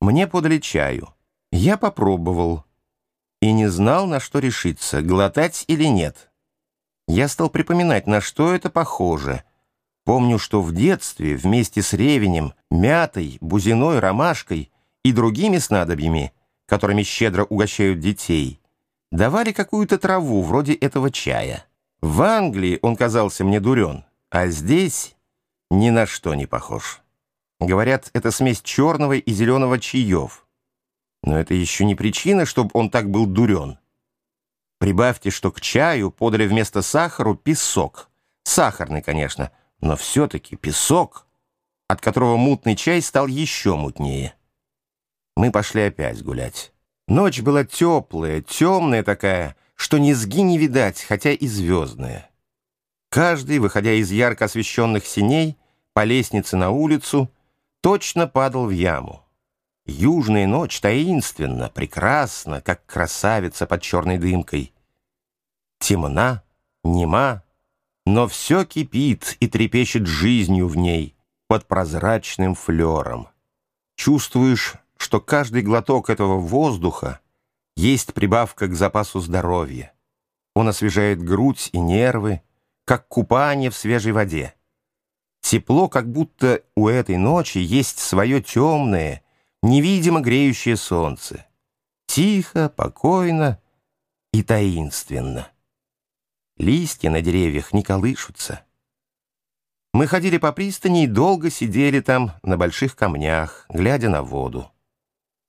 Мне подали чаю. Я попробовал и не знал, на что решиться, глотать или нет. Я стал припоминать, на что это похоже. Помню, что в детстве вместе с ревенем, мятой, бузиной, ромашкой и другими снадобьями, которыми щедро угощают детей, давали какую-то траву вроде этого чая. В Англии он казался мне дурен, а здесь ни на что не похож. Говорят, это смесь черного и зеленого чаев. Но это еще не причина, чтобы он так был дурен. Прибавьте, что к чаю подали вместо сахару песок. Сахарный, конечно, но все-таки песок, от которого мутный чай стал еще мутнее. Мы пошли опять гулять. Ночь была теплая, темная такая, что низги не видать, хотя и звездная. Каждый, выходя из ярко освещенных синей, по лестнице на улицу, точно падал в яму. Южная ночь таинственна, прекрасна, как красавица под черной дымкой. Темна, нема, но все кипит и трепещет жизнью в ней под прозрачным флером. Чувствуешь, что каждый глоток этого воздуха есть прибавка к запасу здоровья. Он освежает грудь и нервы, как купание в свежей воде. Тепло, как будто у этой ночи есть свое темное, невидимо греющее солнце. Тихо, покойно и таинственно. Листья на деревьях не колышутся. Мы ходили по пристани и долго сидели там на больших камнях, глядя на воду.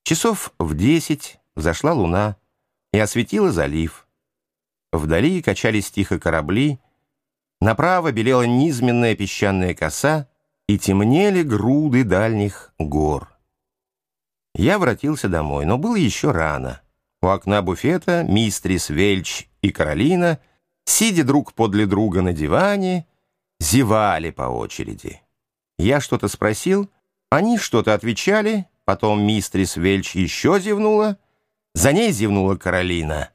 Часов в десять взошла луна и осветила залив. Вдали качались тихо корабли, направо белела низменная песчаная коса и темнели груды дальних гор. Я воротился домой, но было еще рано. У окна буфета мистрис Вельч и Каролина, сидя друг подле друга на диване, зевали по очереди. Я что-то спросил, они что-то отвечали, потом мистрис Вельч еще зевнула, за ней зевнула Каролина.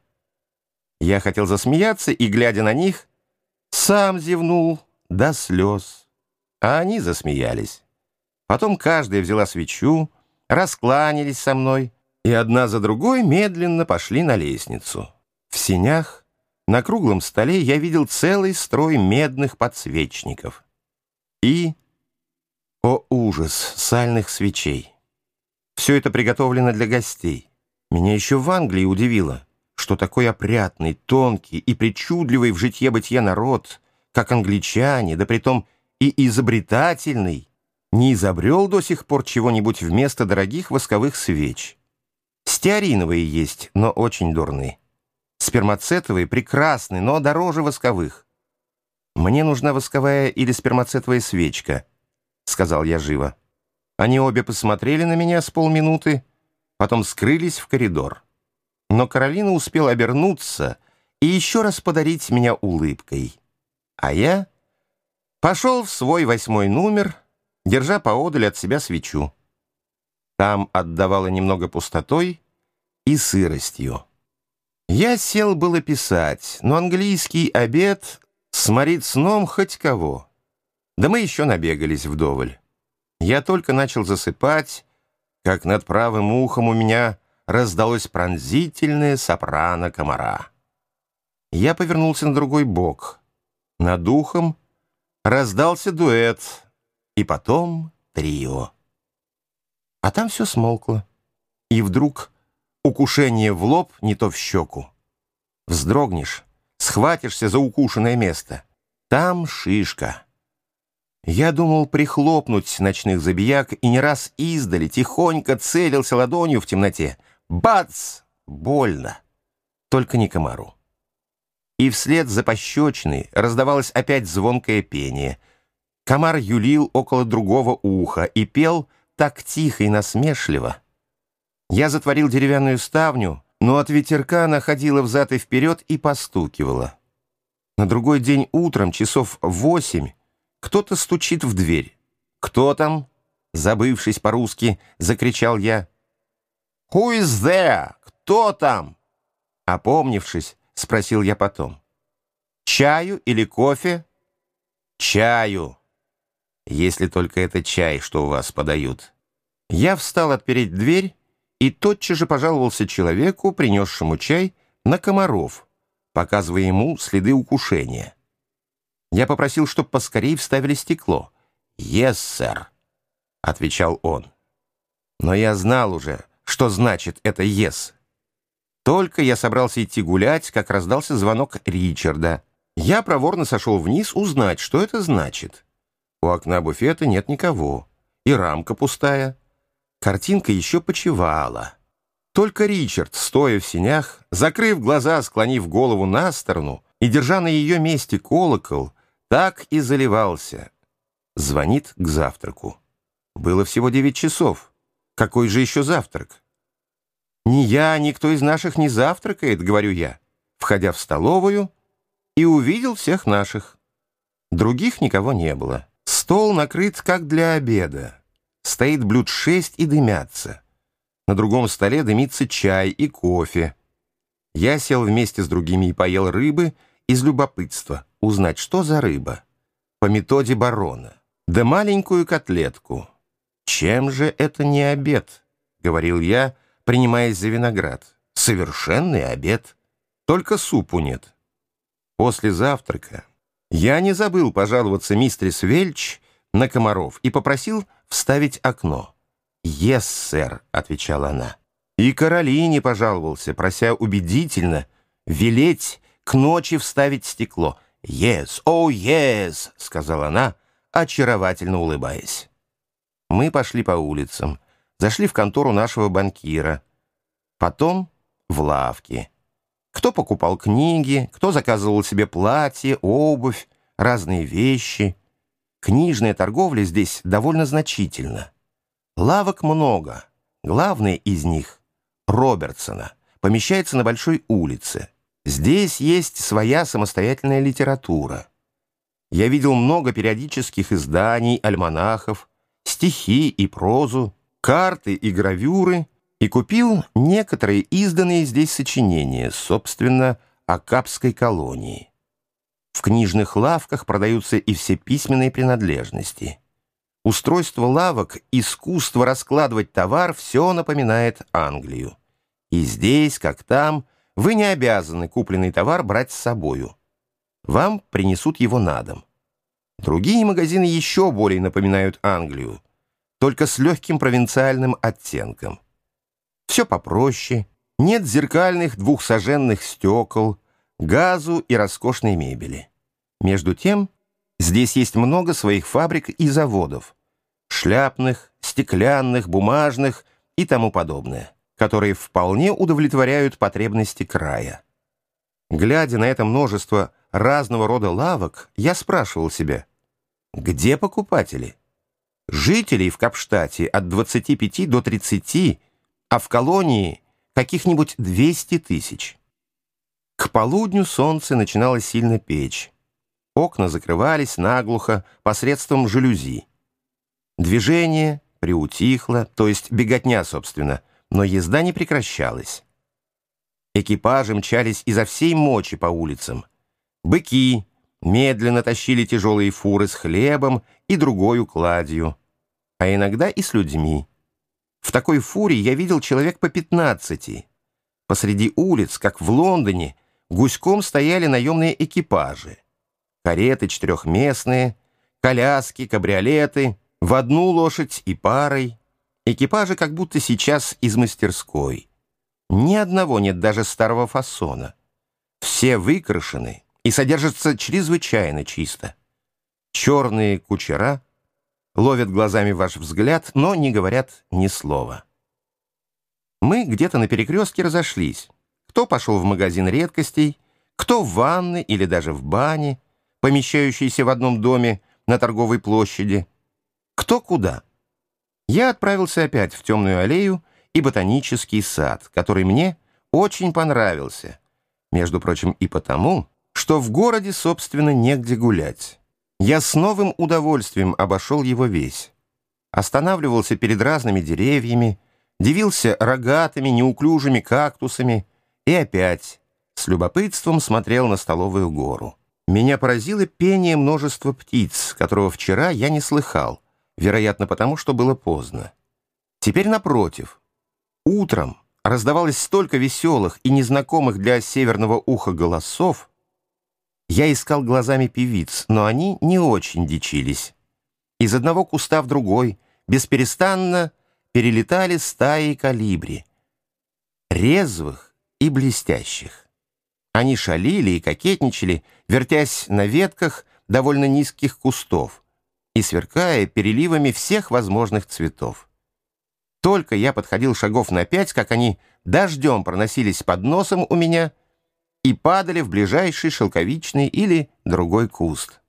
Я хотел засмеяться и, глядя на них, сам зевнул до слез. А они засмеялись. Потом каждая взяла свечу, раскланялись со мной и одна за другой медленно пошли на лестницу. В синях на круглом столе я видел целый строй медных подсвечников. И, о ужас, сальных свечей. Все это приготовлено для гостей. Меня еще в Англии удивило, что такой опрятный, тонкий и причудливый в житье-бытие народ, как англичане, да притом и изобретательный, не изобрел до сих пор чего-нибудь вместо дорогих восковых свеч. Стеариновые есть, но очень дурны. Спермацетовые прекрасны, но дороже восковых. «Мне нужна восковая или спермацетовая свечка», — сказал я живо. Они обе посмотрели на меня с полминуты, потом скрылись в коридор. Но Каролина успела обернуться и еще раз подарить меня улыбкой. А я пошел в свой восьмой номер — держа поодаль от себя свечу. Там отдавало немного пустотой и сыростью. Я сел было писать, но английский обед сморит сном хоть кого. Да мы еще набегались вдоволь. Я только начал засыпать, как над правым ухом у меня раздалось пронзительное сопрано комара. Я повернулся на другой бок. Над ухом раздался дуэт и потом трио. А там все смолкло. И вдруг укушение в лоб, не то в щеку. Вздрогнешь, схватишься за укушенное место. Там шишка. Я думал прихлопнуть ночных забияк и не раз издали тихонько целился ладонью в темноте. Бац! Больно. Только не комару. И вслед за пощечиной раздавалось опять звонкое пение — Комар юлил около другого уха и пел так тихо и насмешливо. Я затворил деревянную ставню, но от ветерка она ходила взад и вперед и постукивала. На другой день утром, часов восемь, кто-то стучит в дверь. «Кто там?» Забывшись по-русски, закричал я. «Who is there? Кто там?» Опомнившись, спросил я потом. «Чаю или кофе?» «Чаю», если только это чай, что у вас подают. Я встал отпереть дверь и тотчас же пожаловался человеку, принесшему чай, на комаров, показывая ему следы укушения. Я попросил, чтобы поскорее вставили стекло. «Yes, сэр», — отвечал он. Но я знал уже, что значит это «yes». Только я собрался идти гулять, как раздался звонок Ричарда. Я проворно сошел вниз узнать, что это значит. У окна буфета нет никого, и рамка пустая. Картинка еще почевала. Только Ричард, стоя в синях, закрыв глаза, склонив голову на сторону и держа на ее месте колокол, так и заливался. Звонит к завтраку. Было всего девять часов. Какой же еще завтрак? «Ни я, никто из наших не завтракает», — говорю я, входя в столовую, и увидел всех наших. Других никого не было. Стол накрыт как для обеда. Стоит блюд шесть и дымятся. На другом столе дымится чай и кофе. Я сел вместе с другими и поел рыбы из любопытства, узнать, что за рыба. По методе барона. Да маленькую котлетку. Чем же это не обед? Говорил я, принимаясь за виноград. Совершенный обед. Только супу нет. После завтрака я не забыл пожаловаться мистерис Вельч на комаров и попросил вставить окно. «Ес, сэр», — отвечала она. И Каролине пожаловался, прося убедительно велеть к ночи вставить стекло. «Yes, о, oh, yes», — сказала она, очаровательно улыбаясь. Мы пошли по улицам, зашли в контору нашего банкира, потом в лавки. Кто покупал книги, кто заказывал себе платье, обувь, разные вещи. Книжная торговля здесь довольно значительна. Лавок много. Главная из них, Робертсона, помещается на большой улице. Здесь есть своя самостоятельная литература. Я видел много периодических изданий, альманахов, стихи и прозу, карты и гравюры, и купил некоторые изданные здесь сочинения, собственно, о Капской колонии. В книжных лавках продаются и все письменные принадлежности. Устройство лавок, искусство раскладывать товар — все напоминает Англию. И здесь, как там, вы не обязаны купленный товар брать с собою. Вам принесут его на дом. Другие магазины еще более напоминают Англию, только с легким провинциальным оттенком. Все попроще, нет зеркальных двухсоженных стекол, газу и роскошной мебели. Между тем, здесь есть много своих фабрик и заводов, шляпных, стеклянных, бумажных и тому подобное, которые вполне удовлетворяют потребности края. Глядя на это множество разного рода лавок, я спрашивал себя, где покупатели? Жителей в Капштате от 25 до 30, а в колонии каких-нибудь 200 тысяч. К полудню солнце начинало сильно печь. Окна закрывались наглухо посредством жалюзи. Движение приутихло, то есть беготня, собственно, но езда не прекращалась. Экипажи мчались изо всей мочи по улицам. Быки медленно тащили тяжелые фуры с хлебом и другой укладью, а иногда и с людьми. В такой фуре я видел человек по пятнадцати. Посреди улиц, как в Лондоне, гуськом стояли наемные экипажи. Кареты четырехместные, коляски, кабриолеты, в одну лошадь и парой. Экипажи как будто сейчас из мастерской. Ни одного нет даже старого фасона. Все выкрашены и содержатся чрезвычайно чисто. Черные кучера ловят глазами ваш взгляд, но не говорят ни слова. Мы где-то на перекрестке разошлись. Кто пошел в магазин редкостей, кто в ванны или даже в бане, помещающиеся в одном доме на торговой площади, кто куда. Я отправился опять в темную аллею и ботанический сад, который мне очень понравился, между прочим, и потому, что в городе, собственно, негде гулять. Я с новым удовольствием обошел его весь. Останавливался перед разными деревьями, дивился рогатыми, неуклюжими кактусами, и опять с любопытством смотрел на столовую гору. Меня поразило пение множества птиц, которого вчера я не слыхал, вероятно, потому что было поздно. Теперь напротив. Утром раздавалось столько веселых и незнакомых для северного уха голосов. Я искал глазами певиц, но они не очень дичились. Из одного куста в другой бесперестанно перелетали стаи калибри, резвых и блестящих. Они шалили и кокетничали, вертясь на ветках довольно низких кустов и сверкая переливами всех возможных цветов. Только я подходил шагов на пять, как они дождем проносились под носом у меня и падали в ближайший шелковичный или другой куст.